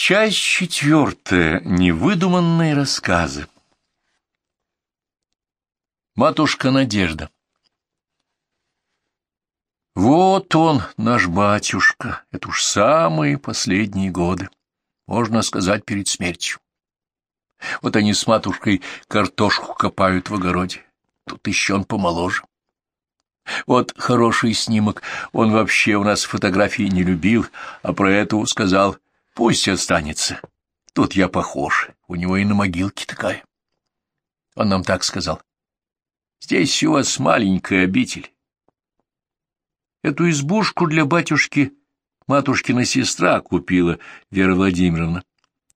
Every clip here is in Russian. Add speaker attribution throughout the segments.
Speaker 1: Часть четвертая. Невыдуманные рассказы. Матушка Надежда. Вот он, наш батюшка, это уж самые последние годы, можно сказать, перед смертью. Вот они с матушкой картошку копают в огороде, тут еще он помоложе. Вот хороший снимок, он вообще у нас фотографии не любил, а про эту сказал — Пусть останется. Тут я похож. У него и на могилке такая. Он нам так сказал. Здесь у вас маленькая обитель. Эту избушку для батюшки матушкина сестра купила, Вера Владимировна.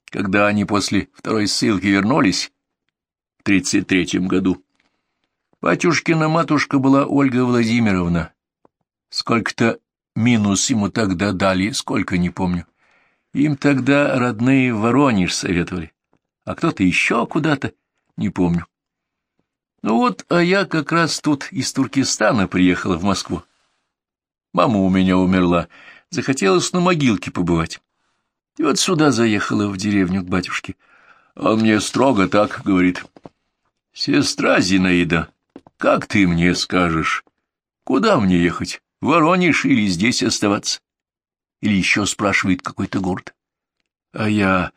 Speaker 1: Когда они после второй ссылки вернулись в тридцать третьем году, батюшкина матушка была Ольга Владимировна. Сколько-то минус ему тогда дали, сколько не помню. Им тогда родные в Воронеж советовали, а кто-то еще куда-то, не помню. Ну вот, а я как раз тут из Туркестана приехала в Москву. Мама у меня умерла, захотелось на могилке побывать. И вот сюда заехала в деревню к батюшке. Он мне строго так говорит. «Сестра Зинаида, как ты мне скажешь, куда мне ехать, в Воронеж или здесь оставаться?» Или еще спрашивает какой-то город. А я...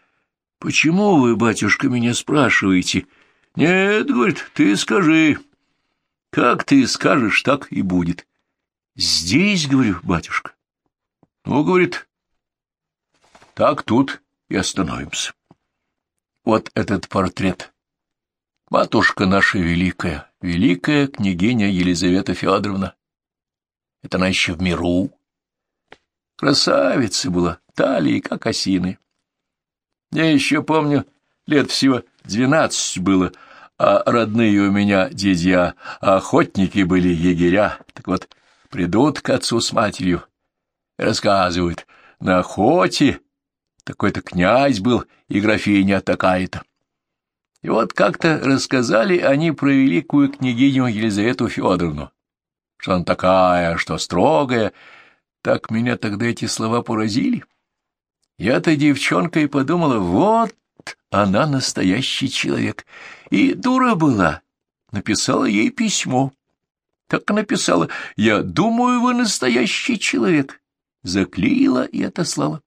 Speaker 1: «Почему вы, батюшка, меня спрашиваете?» «Нет, — говорит, — ты скажи. Как ты скажешь, так и будет». «Здесь, — говорю, батюшка». «Ну, — говорит, — так тут и остановимся». Вот этот портрет. Матушка наша великая, великая княгиня Елизавета Федоровна. Это она еще в миру, Красавица была, талии, как осины. Я еще помню, лет всего двенадцать было, а родные у меня дядья, а охотники были егеря. Так вот, придут к отцу с матерью, рассказывают, на охоте такой-то князь был и графиня такая-то. И вот как-то рассказали они про великую княгиню Елизавету Федоровну, что она такая, что строгая, так меня тогда эти слова поразили. Я-то девчонка и подумала, вот она настоящий человек. И дура была. Написала ей письмо. Так написала, я думаю, вы настоящий человек. Заклеила и отослала.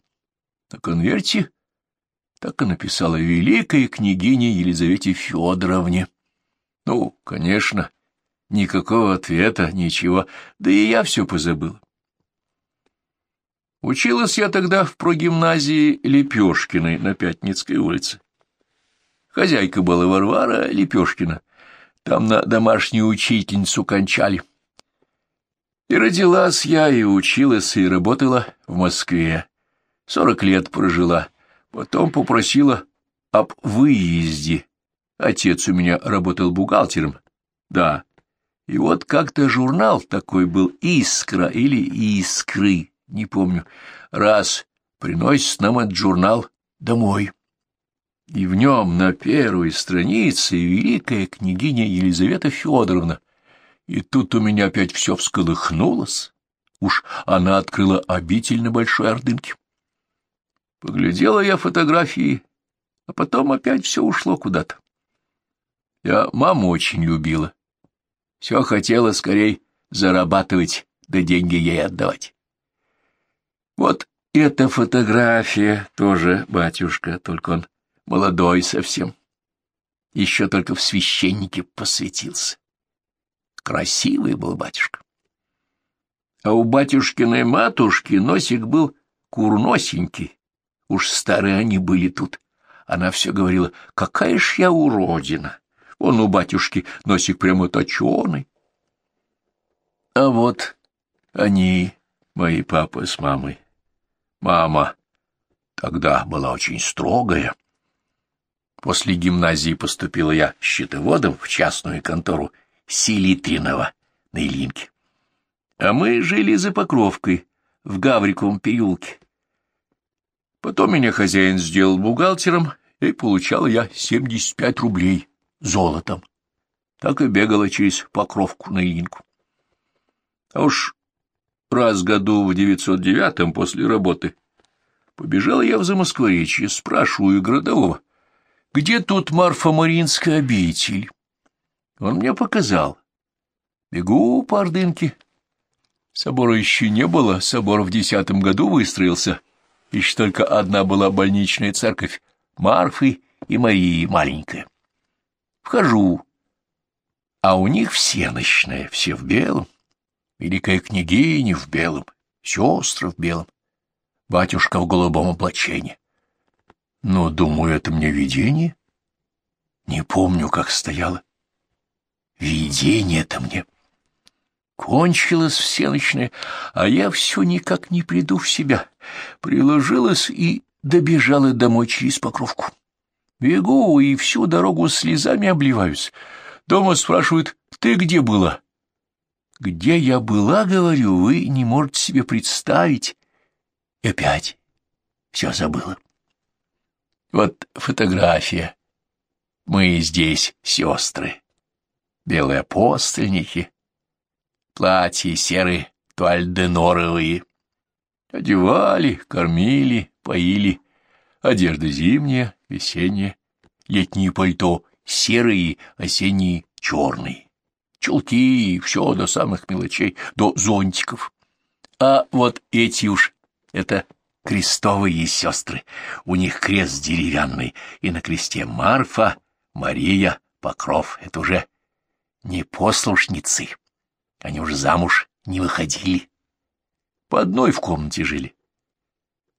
Speaker 1: На конверте так и написала великая княгиня Елизавете Федоровне. Ну, конечно, никакого ответа, ничего, да и я все позабыла. Училась я тогда в прогимназии Лепешкиной на Пятницкой улице. Хозяйка была Варвара Лепешкина. Там на домашнюю учительницу кончали. И родилась я, и училась, и работала в Москве. Сорок лет прожила. Потом попросила об выезде. Отец у меня работал бухгалтером. Да. И вот как-то журнал такой был «Искра» или «Искры» не помню, раз приносит нам этот журнал домой. И в нем на первой странице великая княгиня Елизавета Федоровна. И тут у меня опять все всколыхнулось. Уж она открыла обитель на Большой Ордынке. Поглядела я фотографии, а потом опять все ушло куда-то. Я маму очень любила. Все хотела скорей зарабатывать, да деньги ей отдавать. Вот эта фотография тоже батюшка, только он молодой совсем. Еще только в священнике посвятился. Красивый был батюшка. А у батюшкиной матушки носик был курносенький. Уж старые они были тут. Она все говорила, какая ж я уродина. Он у батюшки носик прямо точеный. А вот они, мои папа с мамой, Мама тогда была очень строгая. После гимназии поступила я счетоводом в частную контору Селитринова на Ильинке. А мы жили за Покровкой, в Гавриковом переулке. Потом меня хозяин сделал бухгалтером, и получал я 75 рублей золотом. Так и бегала через Покровку на Ильинку. А уж раз году в 909-м после работы Побежал я в Замоскворечье, спрашиваю городового, где тут Марфа-Маринская обитель? Он мне показал. Бегу по Ордынке. Собора еще не было, собор в десятом году выстроился. Еще только одна была больничная церковь, Марфы и Марии маленькая. Вхожу, а у них всеночная, все в белом. Великая княгиня в белом, сестры в белом, батюшка в голубом облачении. Но, думаю, это мне видение. Не помню, как стояло. Видение-то мне. Кончилось всеночное, а я все никак не приду в себя. Приложилась и добежала домой через покровку. Бегу и всю дорогу слезами обливаюсь. Дома спрашивают, ты где была? Где я была, говорю, вы не можете себе представить. И опять все забыла. Вот фотография. Мы здесь сестры. Белые апостольники. Платья серые, туальденоровые. Одевали, кормили, поили. Одежда зимняя, весенняя. Летние пальто серые, осенние черные чулки, все до самых мелочей, до зонтиков. А вот эти уж, это крестовые сестры, у них крест деревянный, и на кресте Марфа, Мария, Покров, это уже не послушницы, они уже замуж не выходили, по одной в комнате жили.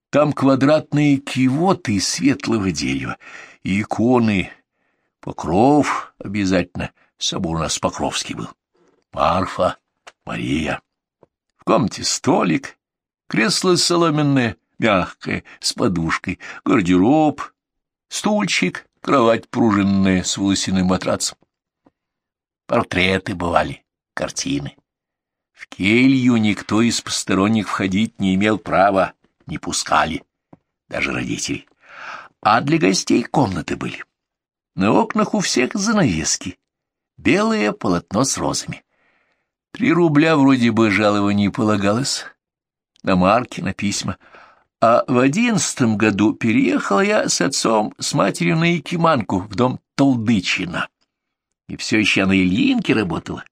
Speaker 1: Там квадратные кивоты из светлого дерева, и иконы, покров обязательно — Собор у нас Покровский был. Марфа, Мария. В комнате столик, кресло соломенное, мягкое, с подушкой, гардероб, стульчик, кровать пружинная с волосяным матрацем. Портреты бывали, картины. В келью никто из посторонних входить не имел права, не пускали, даже родители. А для гостей комнаты были. На окнах у всех занавески, белое полотно с розами. Три рубля вроде бы жалований полагалось, на марки, на письма. А в одиннадцатом году переехала я с отцом, с матерью на Якиманку в дом Толдычина. И все еще на Ильинке работала.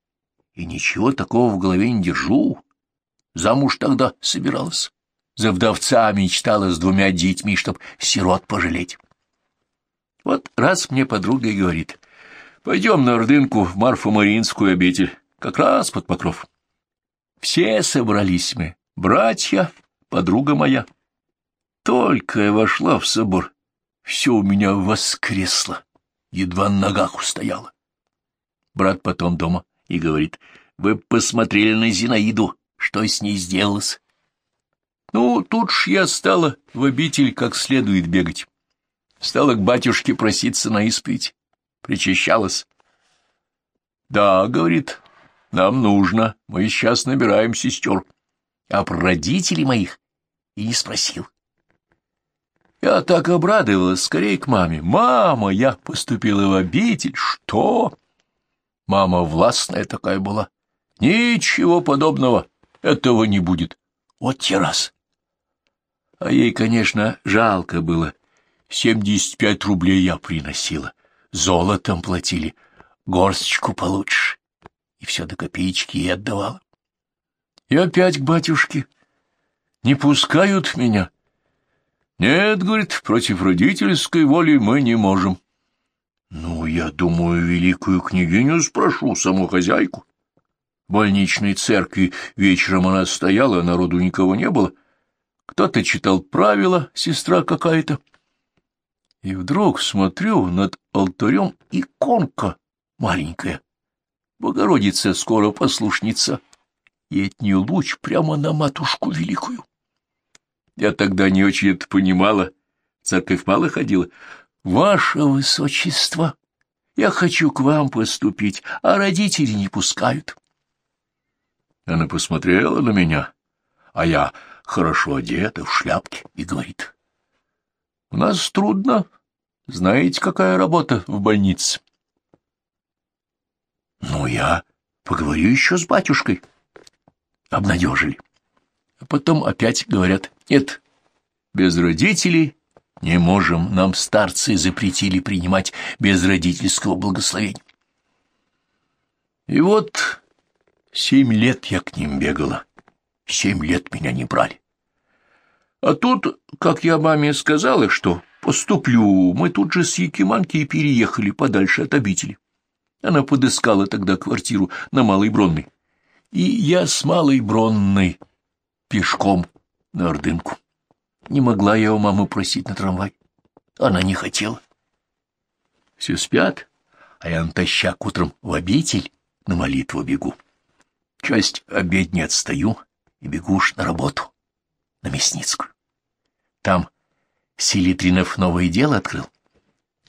Speaker 1: И ничего такого в голове не держу. Замуж тогда собиралась. За вдовца мечтала с двумя детьми, чтоб сирот пожалеть. Вот раз мне подруга говорит, Пойдем на Ордынку в Марфу-Маринскую обитель, как раз под покров. Все собрались мы, братья, подруга моя. Только я вошла в собор, все у меня воскресло, едва на ногах устояло. Брат потом дома и говорит, вы посмотрели на Зинаиду, что с ней сделалось? Ну, тут ж я стала в обитель как следует бегать. Стала к батюшке проситься на исповедь причащалась. — Да, — говорит, — нам нужно, мы сейчас набираем сестер. А про родителей моих и не спросил. Я так обрадовалась, скорее к маме. «Мама, я поступила в обитель!» «Что?» Мама властная такая была. «Ничего подобного, этого не будет. Вот те раз!» А ей, конечно, жалко было. Семьдесят пять рублей я приносила золотом платили, горсточку получше, и все до копеечки и отдавала. И опять к батюшке. Не пускают меня. Нет, говорит, против родительской воли мы не можем. Ну, я думаю, великую княгиню спрошу, саму хозяйку. В больничной церкви вечером она стояла, народу никого не было. Кто-то читал правила, сестра какая-то. И вдруг смотрю над алтарем иконка маленькая. Богородица скоро послушница, и от нее луч прямо на матушку великую. Я тогда не очень это понимала, церковь мало ходила. «Ваше высочество, я хочу к вам поступить, а родители не пускают». Она посмотрела на меня, а я хорошо одета, в шляпке, и говорит, «У нас трудно, знаете, какая работа в больнице? Ну, я поговорю еще с батюшкой. Обнадежили. А потом опять говорят, нет, Без родителей не можем, нам старцы запретили принимать без родительского благословения. И вот семь лет я к ним бегала, семь лет меня не брали. А тут, как я маме сказала, что поступлю, мы тут же с Якиманки переехали подальше от обители. Она подыскала тогда квартиру на Малой Бронной. И я с Малой Бронной пешком на Ордынку. Не могла я у мамы просить на трамвай. Она не хотела. Все спят, а я натощак утром в обитель на молитву бегу. Часть обедни отстаю и бегу уж на работу, на Мясницкую. Там Селитринов новое дело открыл,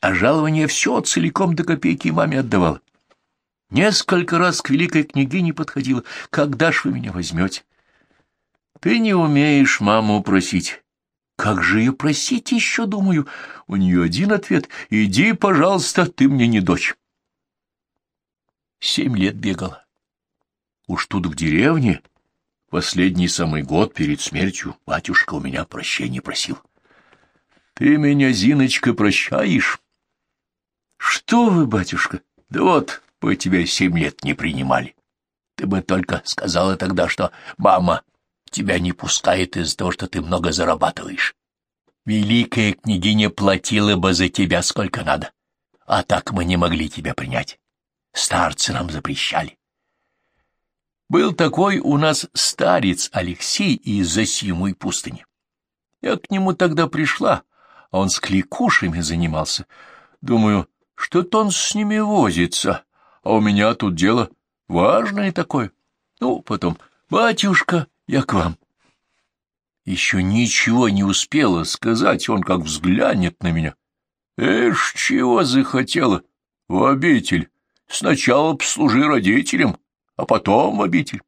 Speaker 1: а жалование все целиком до копейки маме отдавал. Несколько раз к великой княгине подходила. «Когда ж вы меня возьмете?» «Ты не умеешь маму просить». «Как же ее просить еще, думаю?» У нее один ответ. «Иди, пожалуйста, ты мне не дочь». Семь лет бегала. Уж тут в деревне, последний самый год перед смертью, батюшка у меня прощения просил. «Ты меня, Зиночка, прощаешь?» «Что вы, батюшка? Да вот, бы тебя семь лет не принимали. Ты бы только сказала тогда, что мама тебя не пускает из-за того, что ты много зарабатываешь. Великая княгиня платила бы за тебя сколько надо, а так мы не могли тебя принять. Старцы нам запрещали. Был такой у нас старец Алексей из Засимой пустыни. Я к нему тогда пришла, а он с кликушами занимался. Думаю, что-то он с ними возится а у меня тут дело важное такое. Ну, потом, батюшка, я к вам. Еще ничего не успела сказать, он как взглянет на меня. Эш, чего захотела? В обитель. Сначала послужи родителям, а потом в обитель.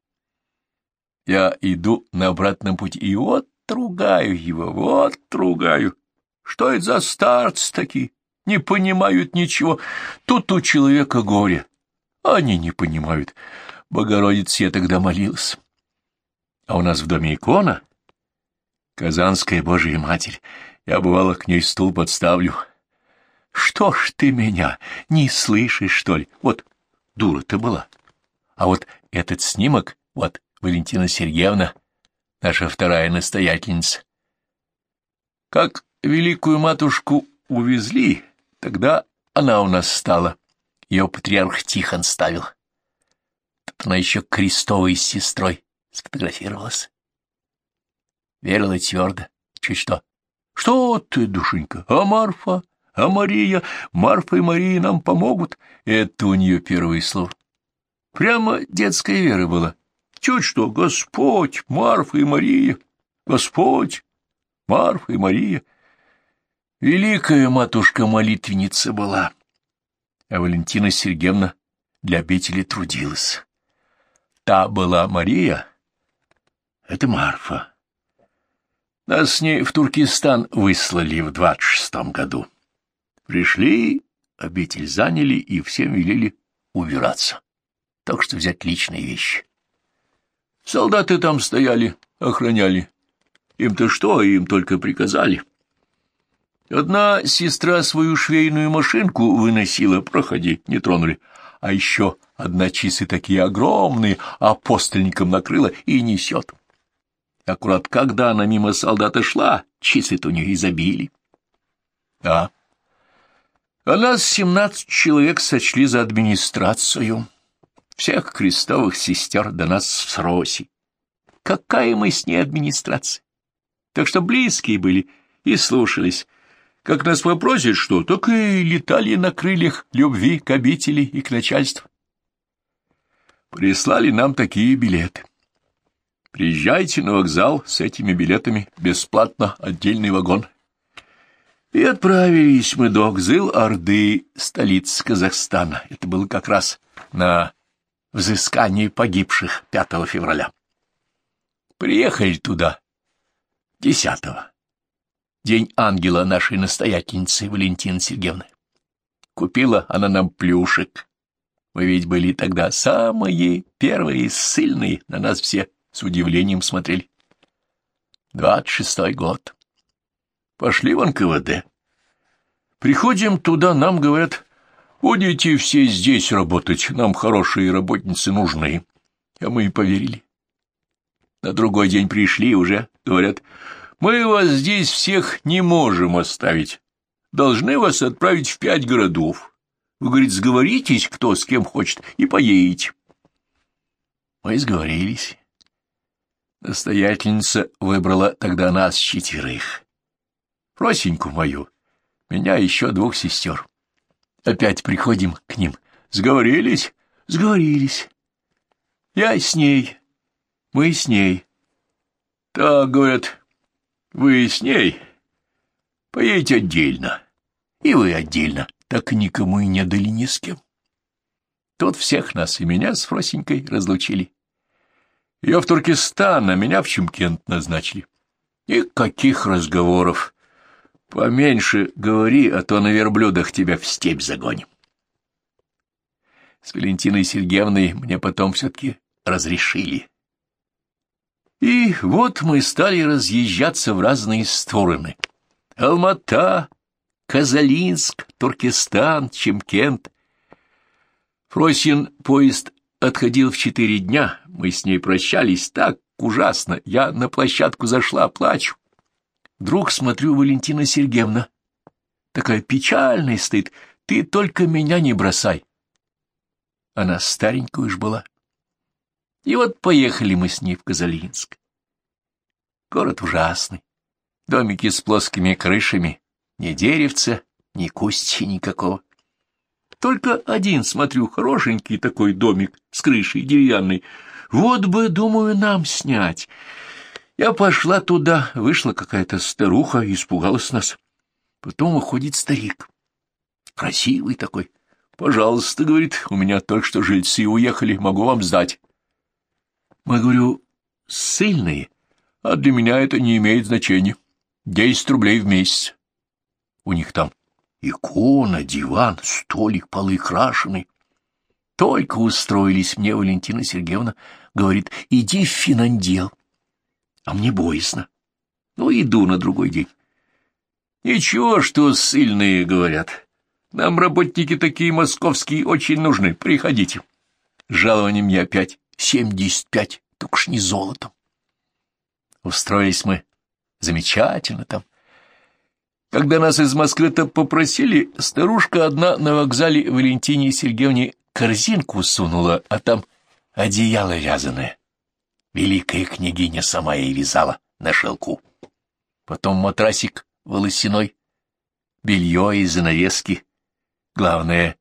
Speaker 1: Я иду на обратном пути, и вот ругаю его, вот ругаю. Что это за старцы такие? Не понимают ничего. Тут у человека горе. Они не понимают. Богородице я тогда молился. А у нас в доме икона. Казанская Божия Матерь. Я, бывало, к ней стул подставлю. Что ж ты меня не слышишь, что ли? Вот дура ты была. А вот этот снимок, вот Валентина Сергеевна, наша вторая настоятельница. Как великую матушку увезли, тогда она у нас стала ее патриарх Тихон ставил. Тут она еще крестовой с сестрой сфотографировалась. Верила твердо. Чуть что. Что ты, душенька, а Марфа, а Мария? Марфа и Мария нам помогут. Это у нее первое слово. Прямо детская вера была. Чуть что, Господь, Марфа и Мария, Господь, Марфа и Мария. Великая матушка-молитвенница была а Валентина Сергеевна для обители трудилась. Та была Мария, это Марфа. Нас с ней в Туркестан выслали в двадцать шестом году. Пришли, обитель заняли и всем велели убираться, так что взять личные вещи. Солдаты там стояли, охраняли. Им-то что, им только приказали. Одна сестра свою швейную машинку выносила, проходи, не тронули. А еще одна часы такие огромные, апостольником накрыла и несет. Аккурат когда она мимо солдата шла, часы-то у нее изобили. Да. А нас семнадцать человек сочли за администрацию. Всех крестовых сестер до нас в сросе. Какая мы с ней администрация? Так что близкие были и слушались. Как нас попросят что, так и летали на крыльях любви к обители и к начальству. Прислали нам такие билеты. Приезжайте на вокзал с этими билетами бесплатно, отдельный вагон. И отправились мы до Гзыл-Орды, столицы Казахстана. Это было как раз на взыскании погибших 5 февраля. Приехали туда 10 -го. День ангела нашей настоятельницы Валентины Сергеевны. Купила она нам плюшек. Мы ведь были тогда самые первые ссыльные, на нас все с удивлением смотрели. Двадцать шестой год. Пошли в НКВД. Приходим туда, нам говорят, будете все здесь работать, нам хорошие работницы нужны. А мы и поверили. На другой день пришли уже, говорят, мы вас здесь всех не можем оставить. Должны вас отправить в пять городов. Вы, говорит, сговоритесь, кто с кем хочет, и поедете. Мы сговорились. Настоятельница выбрала тогда нас четверых. Просеньку мою, меня еще двух сестер. Опять приходим к ним. Сговорились? Сговорились. Я с ней, мы с ней. Так, говорят, вы с ней поедете отдельно, и вы отдельно, так никому и не дали ни с кем. Тут всех нас и меня с Фросенькой разлучили. Ее в Туркестан, а меня в Чемкент назначили. Никаких разговоров. Поменьше говори, а то на верблюдах тебя в степь загоним. С Валентиной Сергеевной мне потом все-таки разрешили. И вот мы стали разъезжаться в разные стороны. Алмата, Казалинск, Туркестан, Чемкент. Фросин поезд отходил в четыре дня, мы с ней прощались так ужасно, я на площадку зашла, плачу. Вдруг смотрю, Валентина Сергеевна, такая печальная стоит, ты только меня не бросай. Она старенькая уж была. И вот поехали мы с ней в Казалинск. Город ужасный. Домики с плоскими крышами, ни деревца, ни кусти никакого. Только один, смотрю, хорошенький такой домик с крышей деревянной. Вот бы, думаю, нам снять. Я пошла туда, вышла какая-то старуха, испугалась нас. Потом выходит старик. Красивый такой. «Пожалуйста», — говорит, — «у меня только что жильцы уехали, могу вам сдать». Мы, говорю, сильные, а для меня это не имеет значения. Десять рублей в месяц. У них там икона, диван, столик, полы крашеный. Только устроились мне, Валентина Сергеевна, говорит, иди в финандел. А мне боязно. Ну, иду на другой день. Ничего, что сильные говорят. Нам работники такие московские очень нужны. Приходите. Жалование мне опять семьдесят пять, только ж не золотом. Устроились мы замечательно там. Когда нас из Москвы-то попросили, старушка одна на вокзале Валентине Сергеевне корзинку сунула, а там одеяло вязаное. Великая княгиня сама ей вязала на шелку. Потом матрасик волосяной, белье и занавески. Главное,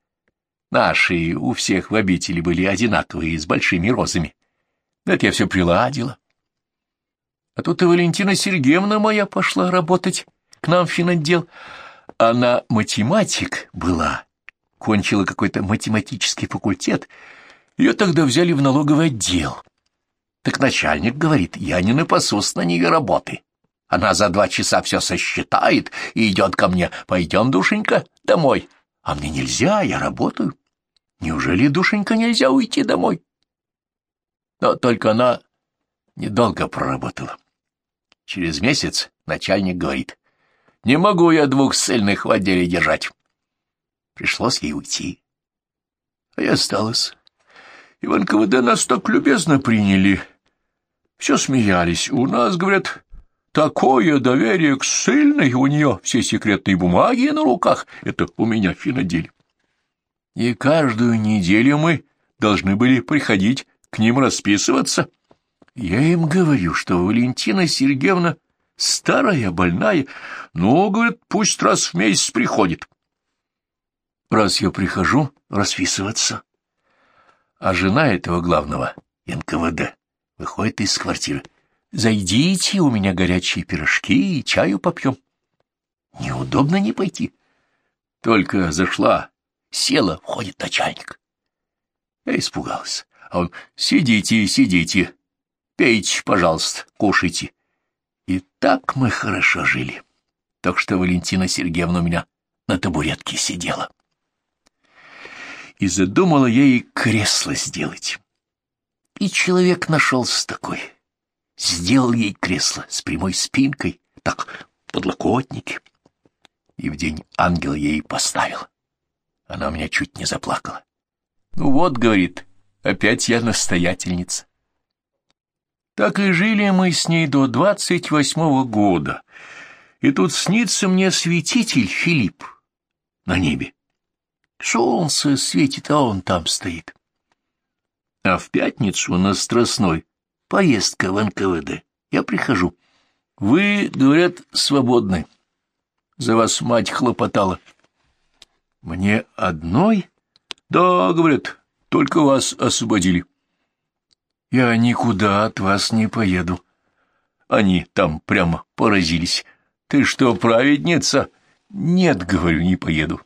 Speaker 1: Наши у всех в обители были одинаковые, с большими розами. Это я все приладила. А тут и Валентина Сергеевна моя пошла работать к нам в финотдел. Она математик была, кончила какой-то математический факультет. Ее тогда взяли в налоговый отдел. Так начальник говорит, я не напасусь на нее работы. Она за два часа все сосчитает и идет ко мне. Пойдем, душенька, домой. А мне нельзя, я работаю. Неужели, душенька, нельзя уйти домой? Но только она недолго проработала. Через месяц начальник говорит, не могу я двух сильных в отделе держать. Пришлось ей уйти. А я осталась. И в НКВД нас так любезно приняли. Все смеялись. У нас, говорят, такое доверие к сильной, у нее все секретные бумаги на руках. Это у меня в финоделе и каждую неделю мы должны были приходить к ним расписываться. Я им говорю, что Валентина Сергеевна старая, больная, но, говорит, пусть раз в месяц приходит. Раз я прихожу расписываться, а жена этого главного, НКВД, выходит из квартиры. «Зайдите, у меня горячие пирожки и чаю попьем». Неудобно не пойти. Только зашла, Села, входит начальник. Я испугался. А он, сидите, сидите, пейте, пожалуйста, кушайте. И так мы хорошо жили. Так что Валентина Сергеевна у меня на табуретке сидела. И задумала я ей кресло сделать. И человек нашелся такой. Сделал ей кресло с прямой спинкой, так подлокотники. И в день ангел ей поставил. Она у меня чуть не заплакала. Ну вот, говорит, опять я настоятельница. Так и жили мы с ней до двадцать восьмого года. И тут снится мне святитель Филипп на небе. Солнце светит, а он там стоит. А в пятницу на Страстной поездка в НКВД. Я прихожу. Вы, говорят, свободны. За вас мать хлопотала. Мне одной? Да, говорят, только вас освободили. Я никуда от вас не поеду. Они там прямо поразились. Ты что, праведница? Нет, говорю, не поеду.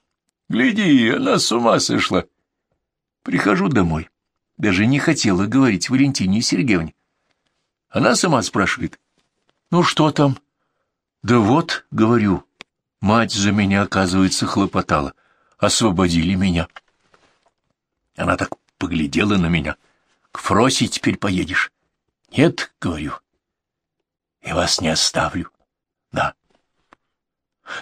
Speaker 1: Гляди, она с ума сошла. Прихожу домой. Даже не хотела говорить Валентине Сергеевне. Она сама спрашивает. Ну что там? Да вот, говорю, мать за меня, оказывается, хлопотала. Освободили меня. Она так поглядела на меня. К Фросе теперь поедешь. Нет, говорю. Я вас не оставлю. Да.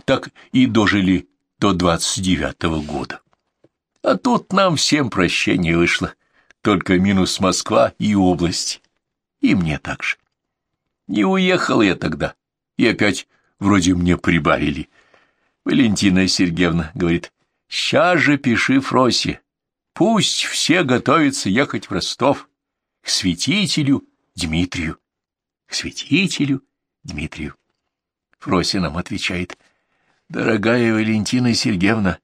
Speaker 1: Так и дожили до двадцать девятого года. А тут нам всем прощение вышло. Только минус Москва и область. И мне так же. Не уехал я тогда. И опять вроде мне прибавили. Валентина Сергеевна говорит, «Ща же пиши Фросе. Пусть все готовятся ехать в Ростов к святителю Дмитрию». К святителю Дмитрию. Фрося нам отвечает, «Дорогая Валентина Сергеевна,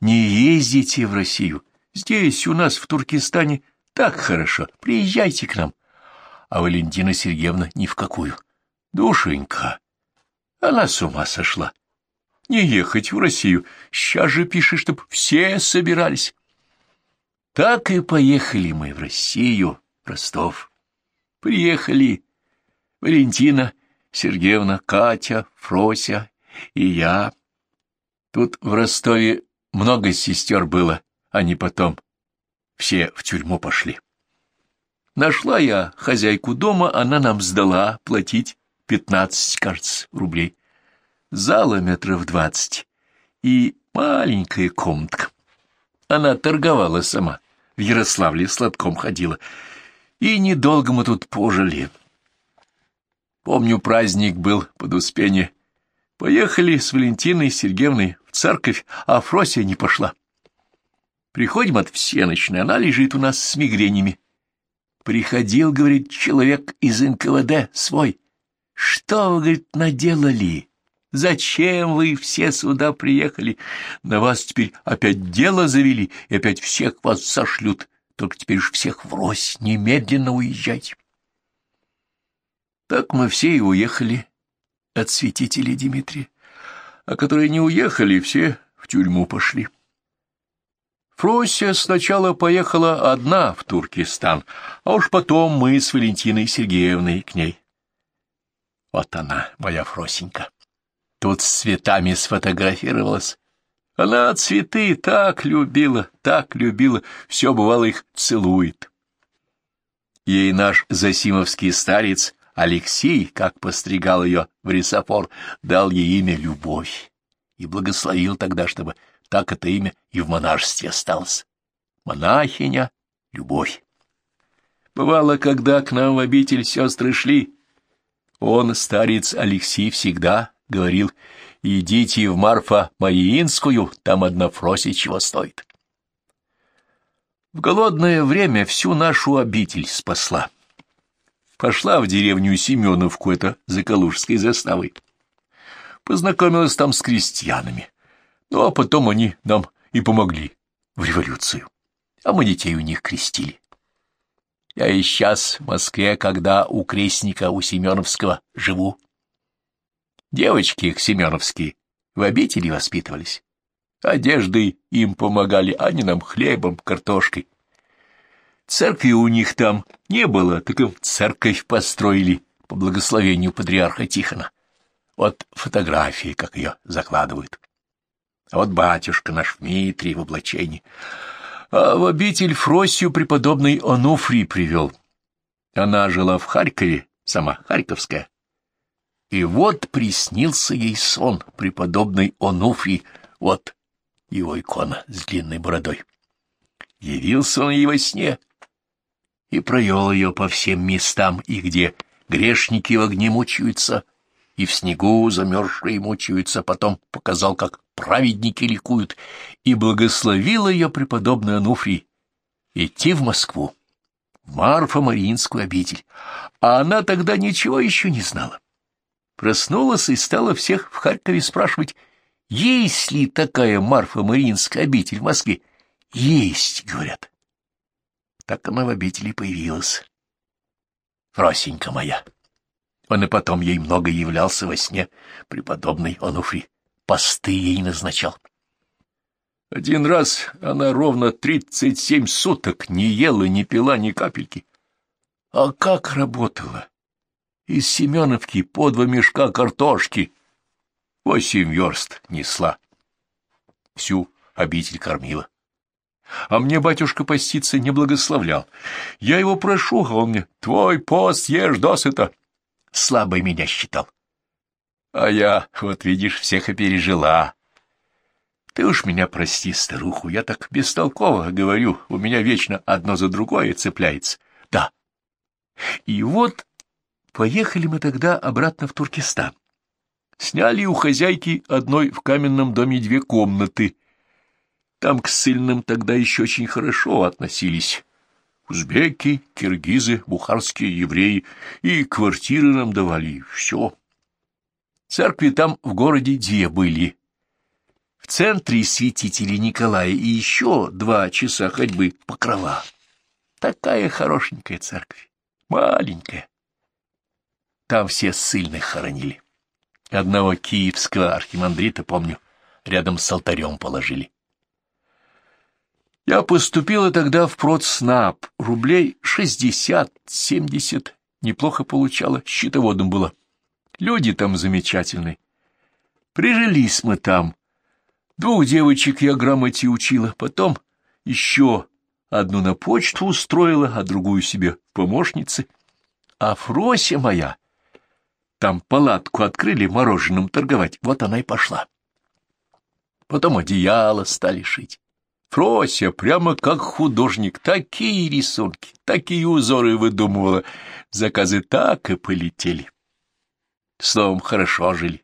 Speaker 1: не ездите в Россию. Здесь, у нас, в Туркестане, так хорошо. Приезжайте к нам. А Валентина Сергеевна ни в какую. Душенька, она с ума сошла. Не ехать в Россию. Сейчас же пиши, чтоб все собирались. Так и поехали мы в Россию, Ростов. Приехали Валентина Сергеевна, Катя, Фрося и я. Тут в Ростове много сестер было, они потом все в тюрьму пошли. Нашла я хозяйку дома, она нам сдала платить пятнадцать, кажется, рублей. Зала метров двадцать и маленькая комнатка. Она торговала сама, в Ярославле сладком ходила, и недолго мы тут пожили. Помню, праздник был под Успение. Поехали с Валентиной Сергеевной в церковь, а Фрося не пошла. Приходим от всеночной, она лежит у нас с мигренями. Приходил, говорит, человек из НКВД свой. Что вы, говорит, наделали? Зачем вы все сюда приехали? На вас теперь опять дело завели, и опять всех вас сошлют. Только теперь уж всех врозь, немедленно уезжайте. Так мы все и уехали от святителя Дмитрия, а которые не уехали, все в тюрьму пошли. Фрося сначала поехала одна в Туркестан, а уж потом мы с Валентиной Сергеевной к ней. Вот она, моя Фросенька. Тут с цветами сфотографировалась. Она цветы так любила, так любила, все бывало их целует. Ей наш засимовский старец Алексей, как постригал ее в рисопор, дал ей имя Любовь и благословил тогда, чтобы так это имя и в монашестве осталось. Монахиня — любовь. Бывало, когда к нам в обитель сестры шли, он, старец Алексей, всегда говорил, «Идите в Марфа-Мариинскую, там одна фроси чего стоит». В голодное время всю нашу обитель спасла. Пошла в деревню Семеновку, это за Калужской заставой. Познакомилась там с крестьянами. Ну, а потом они нам и помогли в революцию. А мы детей у них крестили. Я и сейчас в Москве, когда у крестника у Семеновского живу. Девочки их семеновские в обители воспитывались. Одеждой им помогали, а нам хлебом, картошкой. Церкви у них там не было, так им церковь построили по благословению патриарха Тихона. Вот фотографии, как ее закладывают. А вот батюшка наш Дмитрий в облачении. А в обитель Фросию преподобный Онуфрий привел. Она жила в Харькове, сама Харьковская. И вот приснился ей сон преподобный Онуфрий, вот его икона с длинной бородой. Явился он ей во сне и провел ее по всем местам, и где грешники в огне мучаются, и в снегу замерзшие мучаются, потом показал, как праведники ликуют, и благословил ее преподобный Ануфрий идти в Москву, в Марфа-Мариинскую обитель, а она тогда ничего еще не знала. Проснулась и стала всех в Харькове спрашивать, есть ли такая Марфа-Мариинская обитель в Москве. Есть, говорят. Так она в обители появилась. Росенька моя. Он и потом ей много являлся во сне, преподобный Онуфрий. Посты ей назначал. Один раз она ровно тридцать семь суток не ела, не пила ни капельки. А как работала! Из Семеновки по два мешка картошки. Восемь верст несла. Всю обитель кормила. А мне батюшка поститься не благословлял. Я его прошу, а он мне, твой пост ешь досыта. Слабой меня считал. А я, вот видишь, всех и пережила. Ты уж меня прости, старуху, я так бестолково говорю, у меня вечно одно за другое цепляется. Да. И вот поехали мы тогда обратно в Туркестан. Сняли у хозяйки одной в каменном доме две комнаты. Там к ссыльным тогда еще очень хорошо относились. Узбеки, киргизы, бухарские евреи, и квартиры нам давали, и все. Церкви там в городе две были. В центре святители Николая и еще два часа ходьбы покрова. Такая хорошенькая церковь, маленькая. Там все ссыльных хоронили. Одного киевского архимандрита, помню, рядом с алтарем положили. Я поступила тогда в продснаб, рублей шестьдесят-семьдесят, неплохо получала, счетоводом была. Люди там замечательные. Прижились мы там. Двух девочек я грамоте учила, потом еще одну на почту устроила, а другую себе в помощнице. А Фрося моя, там палатку открыли мороженым торговать, вот она и пошла. Потом одеяло стали шить. Фрося прямо как художник, такие рисунки, такие узоры выдумывала, заказы так и полетели. Словом, хорошо жили.